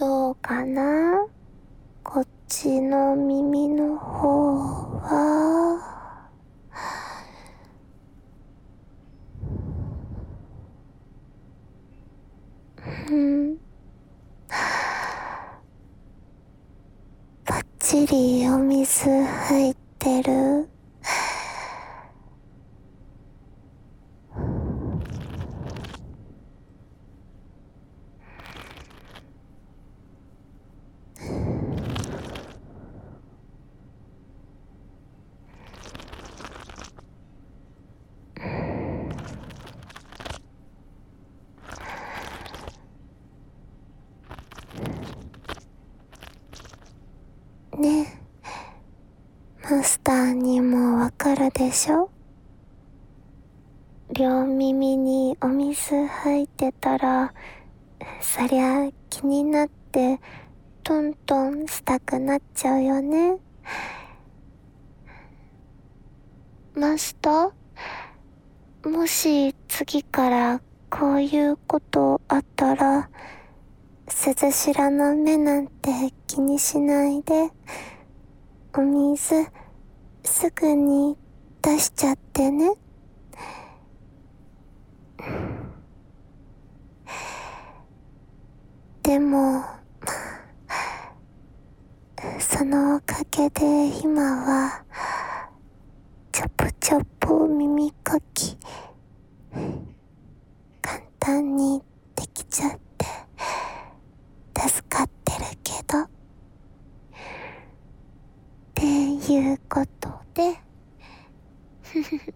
どうかな？こっちの耳の方は、うん。ばっちりお水入ってる。ねスターにもわかるでしょ？両耳にお水入ってたら、そりゃ気になってトントンしたくなっちゃうよね。マスターもし次からこういうことあったら、鈴代の目なんて気にしないで、お水すぐに出しちゃってね。でも、そのおかげで今は、ちょぽちょぽ耳かき、簡単にできちゃって、助かってるけど。っていうことで、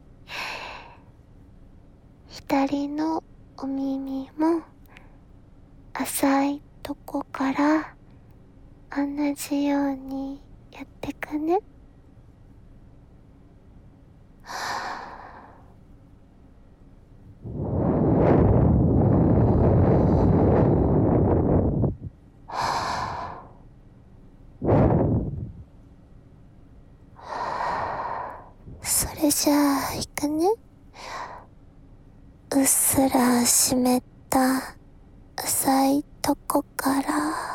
左のお耳も浅いとこから同じようにやってくね。それじゃあ、いくね。うっすら湿った浅いとこから。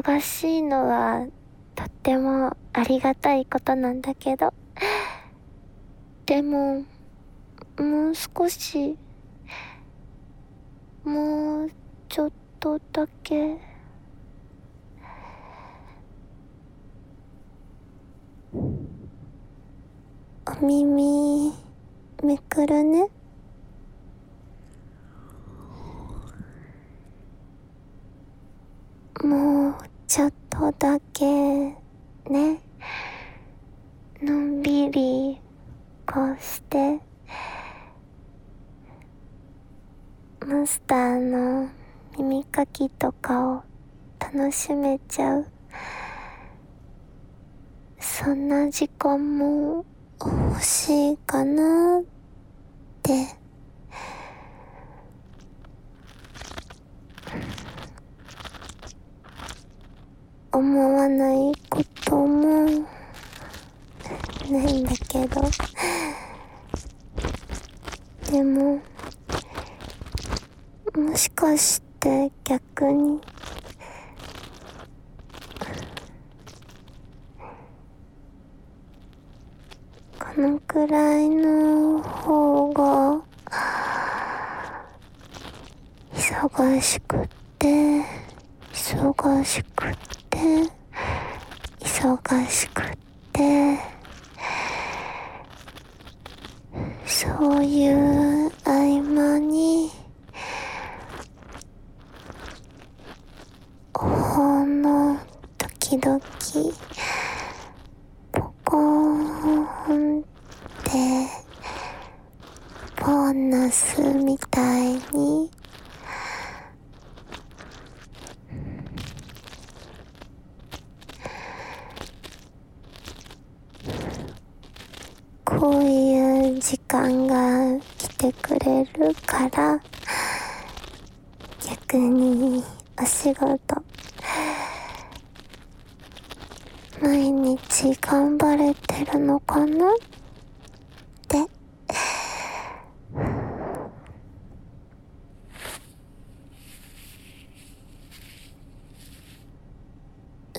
忙しいのはとってもありがたいことなんだけど、でも、もう少し、もうちょっとだけ、お耳めくるね。もうちょっとだけねのんびりこうしてマスターの耳かきとかを楽しめちゃう。そんな時間も欲しいかなって。思わないこともないんだけど。でももしかして逆にこのくらいの方が忙しくって忙しくて。忙しくってそういう合間にほんの時々ポコーンってボーナスみたいにこういう時間が来てくれるから逆にお仕事。毎日頑張れてるのかな？って。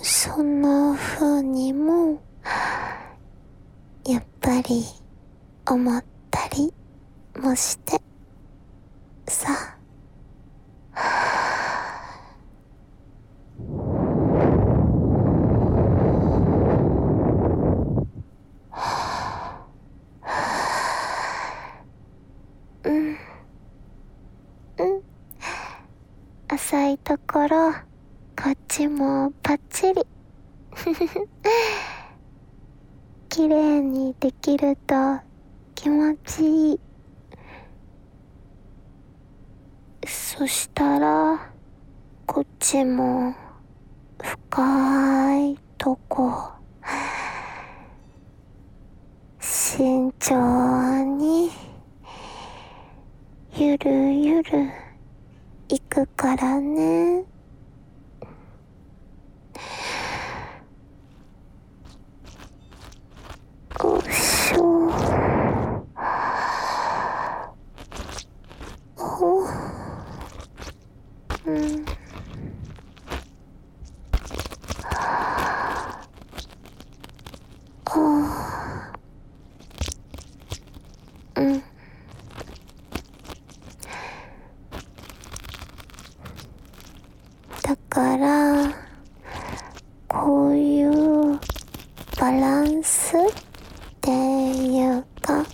そんな風にもやっぱり思ったりもして。さう浅いところこっちもパッチリ。綺麗にできると気持ちいい。そしたらこっちも深いとこ。慎重にゆるゆる。くからね。よいしょお。うんあうんだからこういうバランスっていうか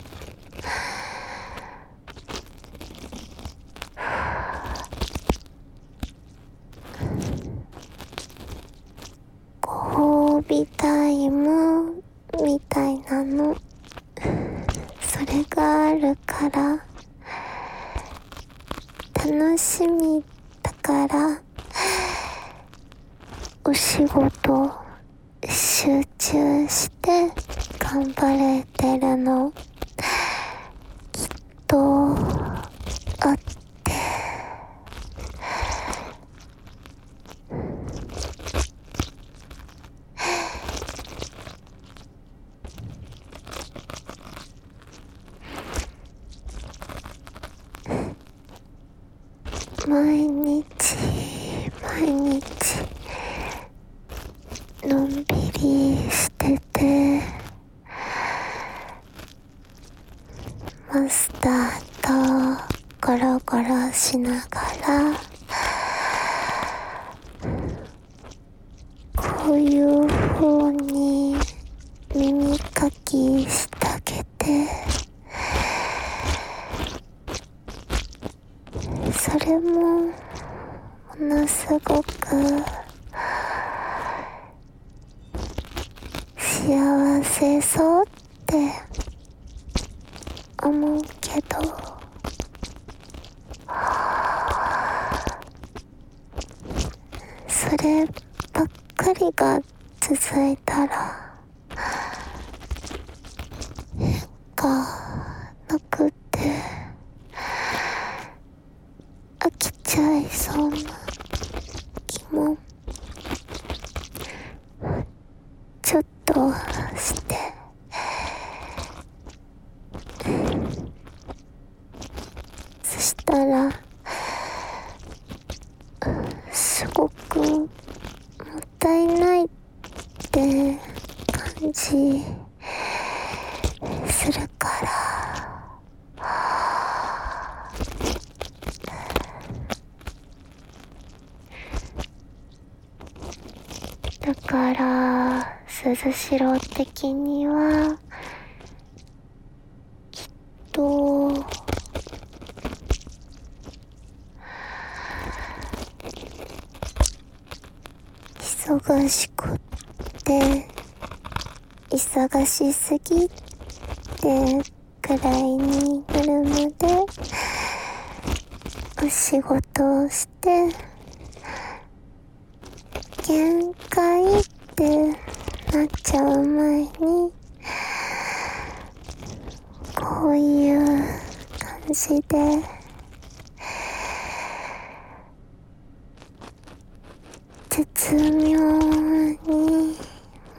ご褒美タイムみたいなのそれがあるから楽しみだからお仕事集中して頑張れてるの。きっとあって毎日毎日りしててマスターとゴロゴロしながらこういう風に耳かきしてあげてそれもものすごく幸せそうって思うけどそればっかりが続いたら変化なくって飽きちゃいそうな気もちょっとしてそしたらすごくもったいないって感じするからだから鈴代的にはきっと忙しくって忙しすぎってくらいになるまでお仕事をして限界ってなっちゃう前にこういう感じで。絶妙に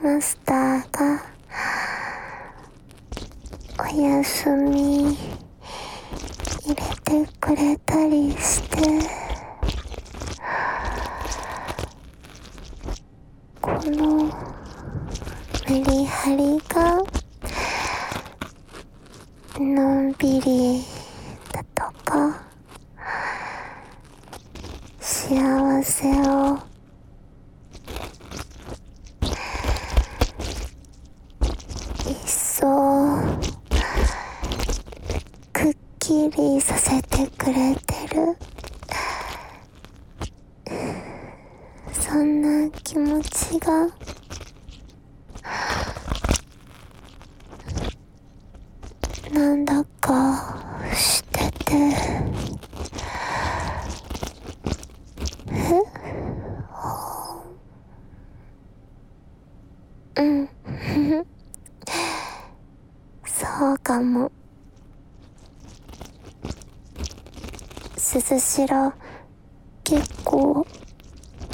マスターがお休み入れてくれたりしてこのメリハリがのんびりだとか幸せを一層くっきりさせてくれてるそんな気持ちが。なんだかしてて。え？うん。そうかも。鈴代結構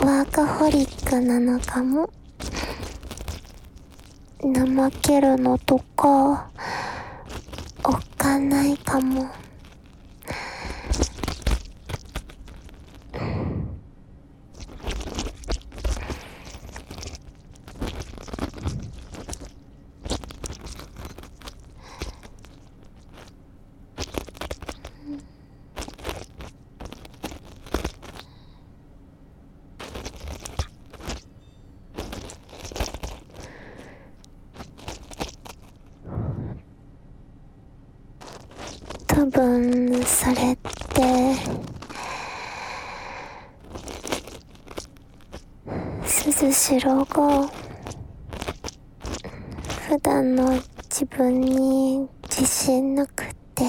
ワーカホリックなのかも。怠けるのとかおっかないかも。多分それって鈴代が普段の自分に自信なくて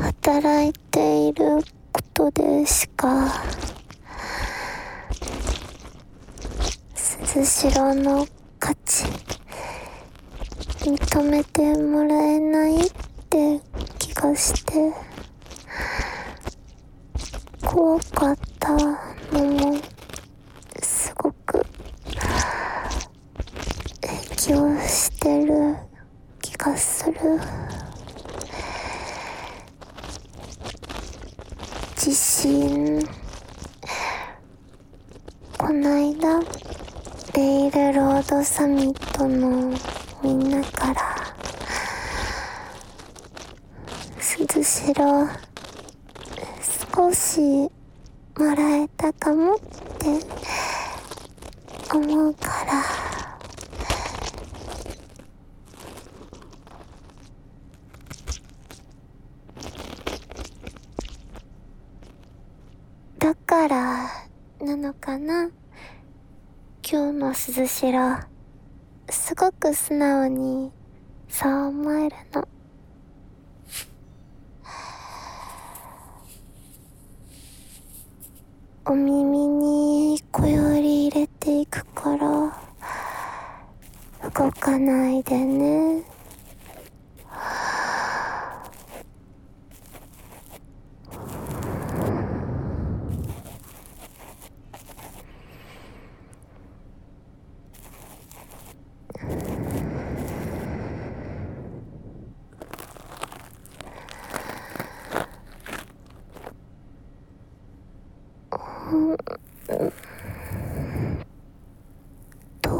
働いていることでしか鈴代の価値認めてもらえないって気がして。怖かったのもすごく影響してる気がする。自信こないだレイルロードサミットのんなから鈴代少しもらえたかもって思うから。だからなのかな。今日の鈴代すごく素直にそう思えるの。お耳にこより入れていくから動かないでねと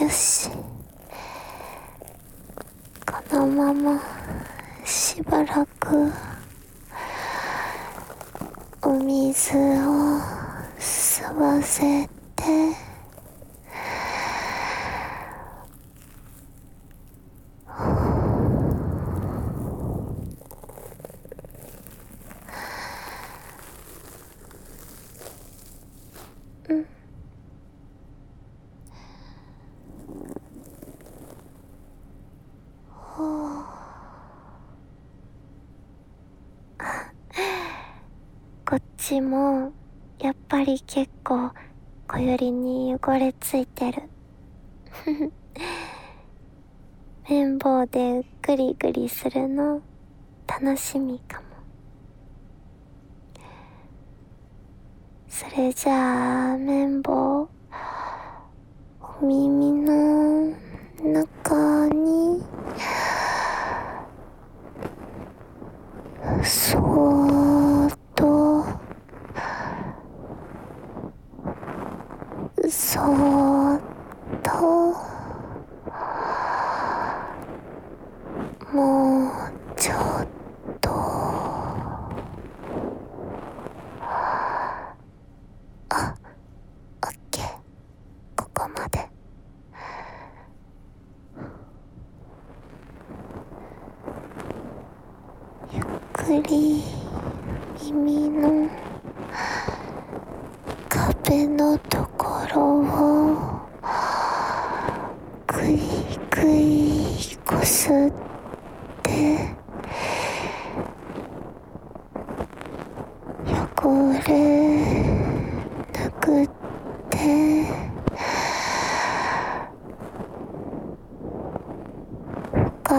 よしものまましばらくお水を吸わせてこっちもやっぱり結構小よりに汚れついてる。綿棒でグリグリするの楽しみかも。それじゃあ綿棒お耳の中にそーっとそーっともうちょっとあオッケーここまでゆっくり耳の壁のところをぐいぐいこすって汚れ拭って深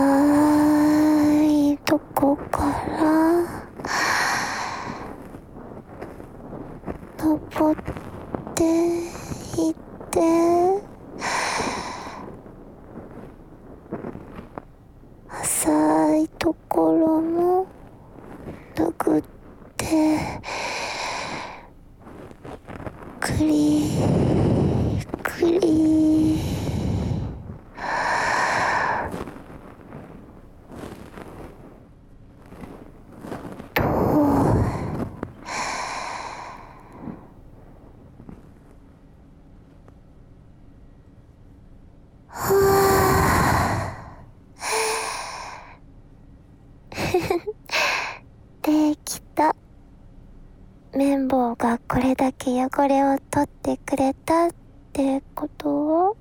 いとこから登っていって浅いところも拭ってくりくりとできた綿棒がこれこれを取ってくれたってことは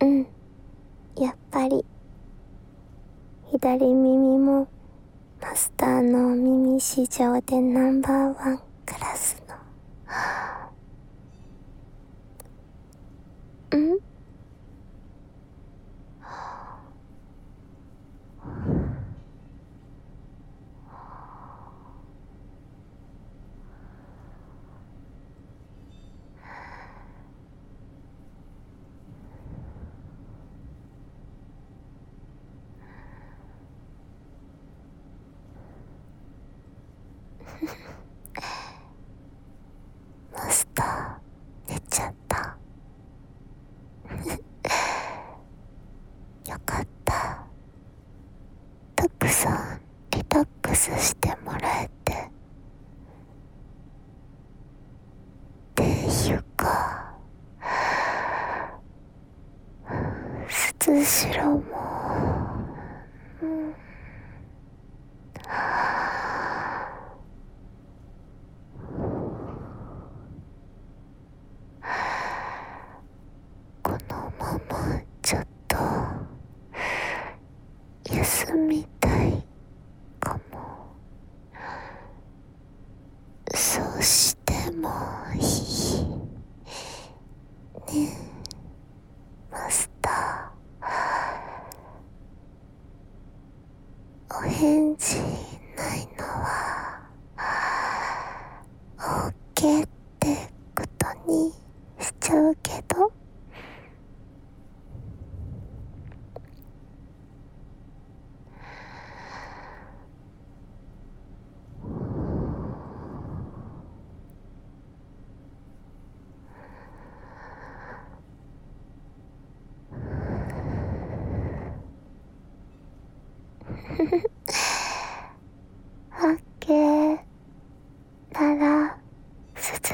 うんやっぱり左耳もマスターの耳市場でナンバーワン。スしてもらえてっていうか鈴代も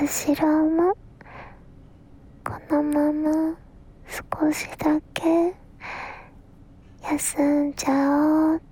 スシローもこのまま少しだけ休んじゃおう